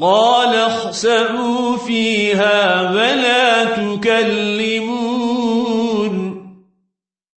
قال اخسأوا فيها ولا تكلمون